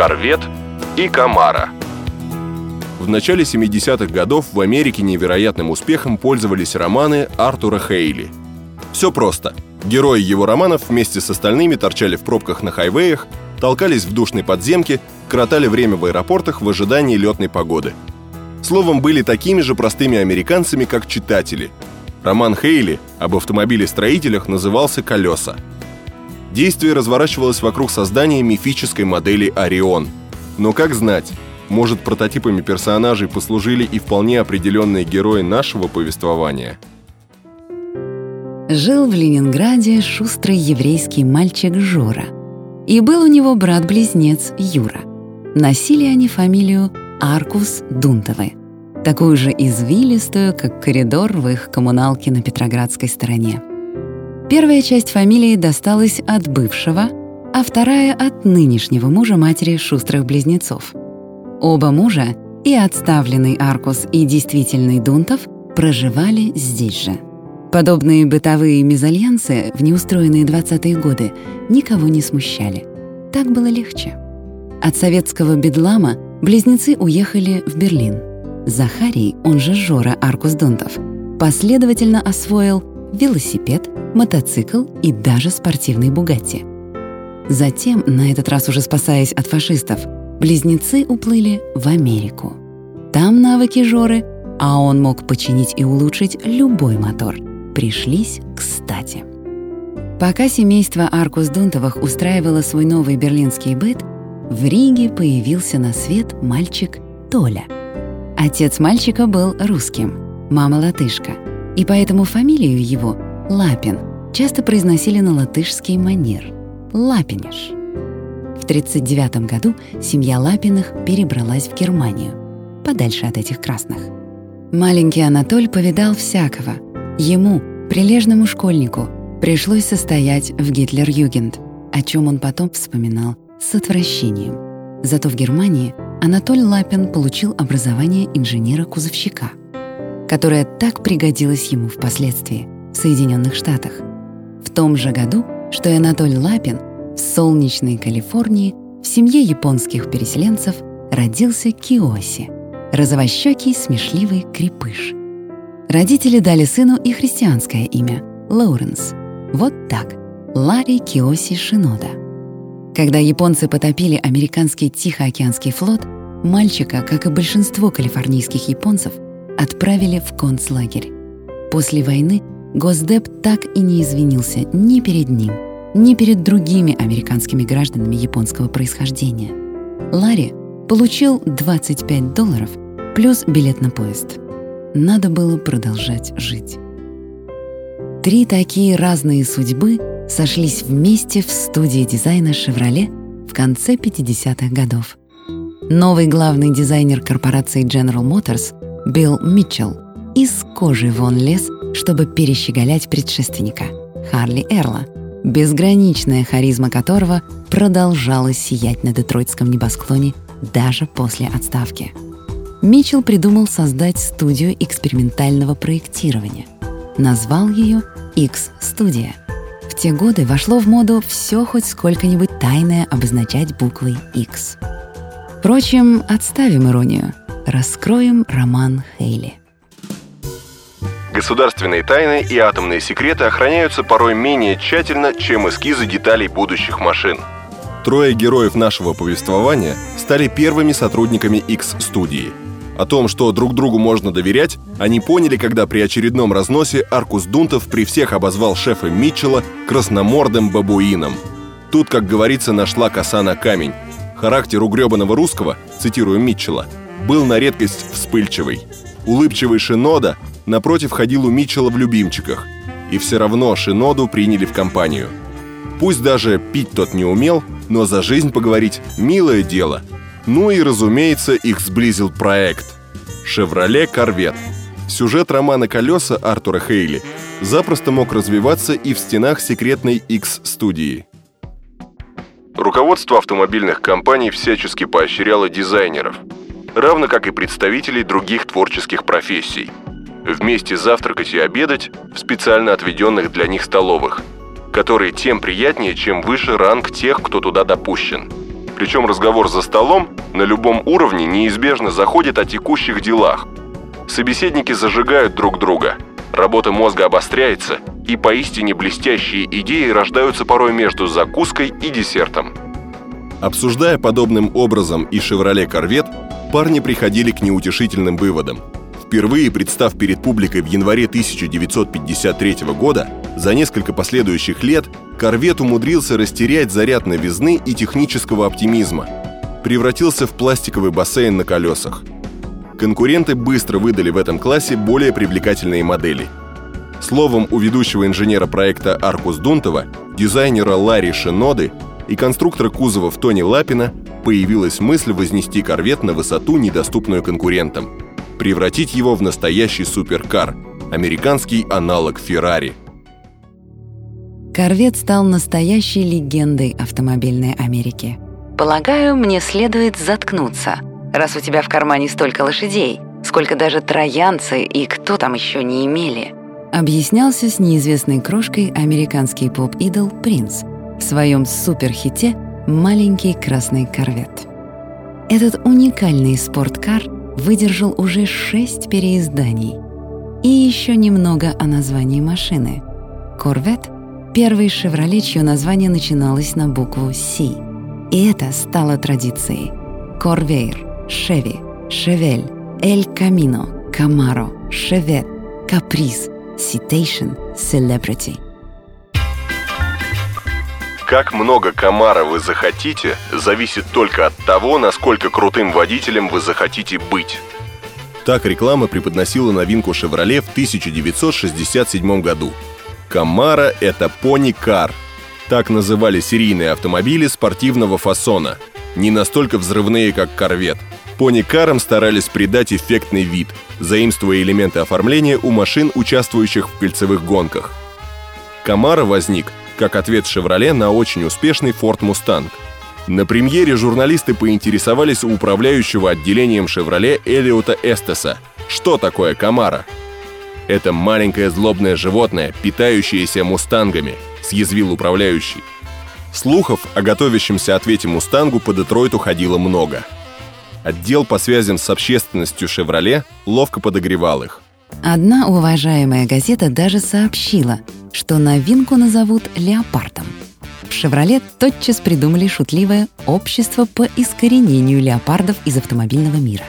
«Корвет» и «Камара». В начале 70-х годов в Америке невероятным успехом пользовались романы Артура Хейли. Все просто. Герои его романов вместе с остальными торчали в пробках на хайвеях, толкались в душной подземке, коротали время в аэропортах в ожидании летной погоды. Словом, были такими же простыми американцами, как читатели. Роман Хейли об автомобилестроителях назывался «Колеса». Действие разворачивалось вокруг создания мифической модели «Орион». Но как знать, может, прототипами персонажей послужили и вполне определенные герои нашего повествования? Жил в Ленинграде шустрый еврейский мальчик Жора. И был у него брат-близнец Юра. Носили они фамилию Аркус Дунтовы, такую же извилистую, как коридор в их коммуналке на Петроградской стороне. Первая часть фамилии досталась от бывшего, а вторая — от нынешнего мужа матери шустрых близнецов. Оба мужа, и отставленный Аркус, и действительный Дунтов, проживали здесь же. Подобные бытовые мезальянсы в неустроенные 20-е годы никого не смущали. Так было легче. От советского бедлама близнецы уехали в Берлин. Захарий, он же Жора Аркус Дунтов, последовательно освоил велосипед, мотоцикл и даже спортивный «Бугатти». Затем, на этот раз уже спасаясь от фашистов, близнецы уплыли в Америку. Там навыки Жоры, а он мог починить и улучшить любой мотор, пришлись кстати. Пока семейство Аркус Дунтовых устраивало свой новый берлинский быт, в Риге появился на свет мальчик Толя. Отец мальчика был русским, мама латышка — и поэтому фамилию его, Лапин, часто произносили на латышский манер — Лапиниш. В 1939 году семья Лапиных перебралась в Германию, подальше от этих красных. Маленький Анатоль повидал всякого. Ему, прилежному школьнику, пришлось состоять в Гитлер-Югент, о чем он потом вспоминал с отвращением. Зато в Германии Анатоль Лапин получил образование инженера-кузовщика — которая так пригодилась ему впоследствии в Соединенных Штатах. В том же году, что и Анатолий Лапин, в солнечной Калифорнии в семье японских переселенцев родился Киоси, розовощекий смешливый крепыш. Родители дали сыну и христианское имя — Лоуренс. Вот так — Ларри Киоси Шинода. Когда японцы потопили американский Тихоокеанский флот, мальчика, как и большинство калифорнийских японцев, отправили в концлагерь. После войны Госдеп так и не извинился ни перед ним, ни перед другими американскими гражданами японского происхождения. Ларри получил 25 долларов плюс билет на поезд. Надо было продолжать жить. Три такие разные судьбы сошлись вместе в студии дизайна «Шевроле» в конце 50-х годов. Новый главный дизайнер корпорации General Motors Билл Митчелл из кожи вон лез, чтобы перещеголять предшественника, Харли Эрла, безграничная харизма которого продолжала сиять на детройтском небосклоне даже после отставки. Митчелл придумал создать студию экспериментального проектирования. Назвал ее X-студия. В те годы вошло в моду все хоть сколько-нибудь тайное обозначать буквой X. Впрочем, отставим иронию — Раскроем роман Хейли. Государственные тайны и атомные секреты охраняются порой менее тщательно, чем эскизы деталей будущих машин. Трое героев нашего повествования стали первыми сотрудниками X-студии. О том, что друг другу можно доверять, они поняли, когда при очередном разносе Аркус Дунтов при всех обозвал шефа Митчелла красномордым бабуином. Тут, как говорится, нашла коса на камень. Характер угребанного русского, цитирую Митчелла, был на редкость вспыльчивый. Улыбчивый Шинода, напротив, ходил у Митчелла в любимчиках. И все равно Шиноду приняли в компанию. Пусть даже пить тот не умел, но за жизнь поговорить – милое дело. Ну и, разумеется, их сблизил проект. «Шевроле Корвет». Сюжет романа «Колеса» Артура Хейли запросто мог развиваться и в стенах секретной X-студии. Руководство автомобильных компаний всячески поощряло дизайнеров – равно как и представителей других творческих профессий. Вместе завтракать и обедать в специально отведенных для них столовых, которые тем приятнее, чем выше ранг тех, кто туда допущен. Причем разговор за столом на любом уровне неизбежно заходит о текущих делах. Собеседники зажигают друг друга, работа мозга обостряется, и поистине блестящие идеи рождаются порой между закуской и десертом. Обсуждая подобным образом и «Шевроле Корвет», парни приходили к неутешительным выводам. Впервые представ перед публикой в январе 1953 года, за несколько последующих лет корвет умудрился растерять заряд новизны и технического оптимизма. Превратился в пластиковый бассейн на колесах. Конкуренты быстро выдали в этом классе более привлекательные модели. Словом, у ведущего инженера проекта Аркус Дунтова, дизайнера Ларри Шиноды и конструктора кузова Тони Лапина появилась мысль вознести корвет на высоту, недоступную конкурентам, превратить его в настоящий суперкар, американский аналог Феррари. Корвет стал настоящей легендой автомобильной Америки. Полагаю, мне следует заткнуться, раз у тебя в кармане столько лошадей, сколько даже троянцы и кто там еще не имели. Объяснялся с неизвестной крошкой американский поп-идол Принц в своем суперхите «Маленький красный корвет». Этот уникальный спорткар выдержал уже шесть переизданий. И еще немного о названии машины. «Корвет» — первый «Шевроле», чье название начиналось на букву «С». И это стало традицией. «Корвейр», «Шеви», «Шевель», «Эль Камино», «Камаро», «Шевет», «Каприз», «Citation», «Celebrity» — как много комара вы захотите, зависит только от того, насколько крутым водителем вы захотите быть. Так реклама преподносила новинку «Шевроле» в 1967 году. «Камара» — это пони-кар. Так называли серийные автомобили спортивного фасона. Не настолько взрывные, как «Корвет». Пони-карам старались придать эффектный вид, заимствуя элементы оформления у машин, участвующих в кольцевых гонках. «Камара» возник — как ответ «Шевроле» на очень успешный Ford Mustang. На премьере журналисты поинтересовались у управляющего отделением «Шевроле» Элиота Эстеса, что такое «Камара». «Это маленькое злобное животное, питающееся мустангами», — съязвил управляющий. Слухов о готовящемся ответе «Мустангу» по Детройту ходило много. Отдел по связям с общественностью «Шевроле» ловко подогревал их. Одна уважаемая газета даже сообщила, что новинку назовут «Леопардом». В «Шевроле» тотчас придумали шутливое «Общество по искоренению леопардов из автомобильного мира».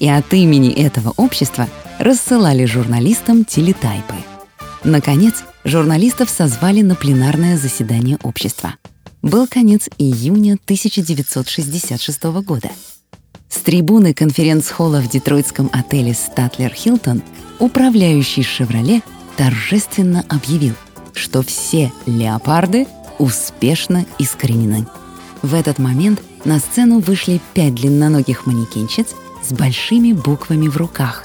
И от имени этого общества рассылали журналистам телетайпы. Наконец, журналистов созвали на пленарное заседание общества. Был конец июня 1966 года. С трибуны конференц-холла в детройтском отеле «Статлер Хилтон» управляющий «Шевроле» торжественно объявил, что все леопарды успешно искоренены. В этот момент на сцену вышли пять длинноногих манекенщиц с большими буквами в руках.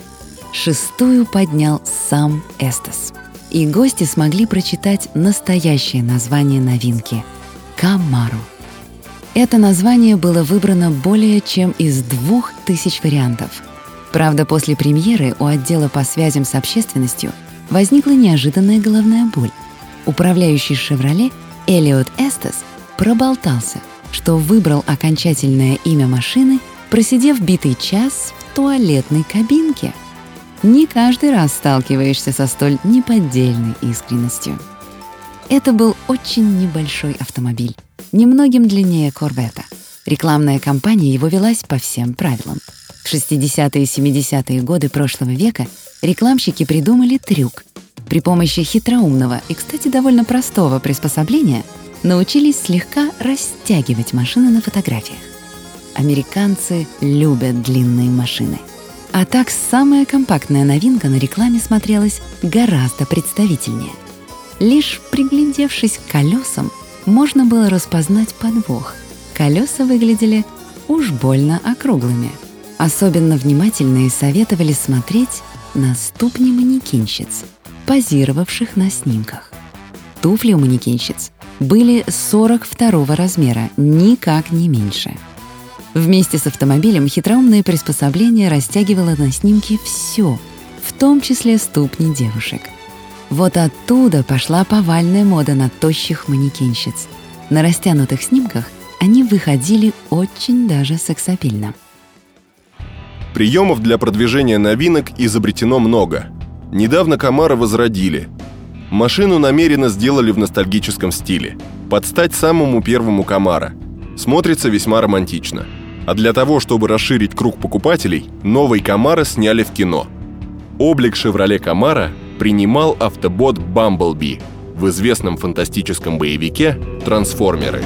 Шестую поднял сам Эстес. И гости смогли прочитать настоящее название новинки — «Камару». Это название было выбрано более чем из двух тысяч вариантов. Правда, после премьеры у отдела по связям с общественностью — возникла неожиданная головная боль. Управляющий «Шевроле» Элиот Эстес проболтался, что выбрал окончательное имя машины, просидев битый час в туалетной кабинке. Не каждый раз сталкиваешься со столь неподдельной искренностью. Это был очень небольшой автомобиль, немногим длиннее Корвета. Рекламная кампания его велась по всем правилам. В 60-е и 70-е годы прошлого века рекламщики придумали трюк. При помощи хитроумного и, кстати, довольно простого приспособления научились слегка растягивать машины на фотографиях. Американцы любят длинные машины. А так самая компактная новинка на рекламе смотрелась гораздо представительнее. Лишь приглядевшись к колесам, можно было распознать подвох. Колеса выглядели уж больно округлыми. Особенно внимательные советовали смотреть на ступни манекенщиц, позировавших на снимках. Туфли у манекенщиц были 42 размера, никак не меньше. Вместе с автомобилем хитроумное приспособление растягивало на снимке все, в том числе ступни девушек. Вот оттуда пошла повальная мода на тощих манекенщиц. На растянутых снимках они выходили очень даже сексапильно. Приемов для продвижения новинок изобретено много. Недавно Камара возродили. Машину намеренно сделали в ностальгическом стиле. Под стать самому первому Камара. Смотрится весьма романтично. А для того, чтобы расширить круг покупателей, новый Камара сняли в кино. Облик «Шевроле Камара» принимал автобот «Бамблби» в известном фантастическом боевике «Трансформеры».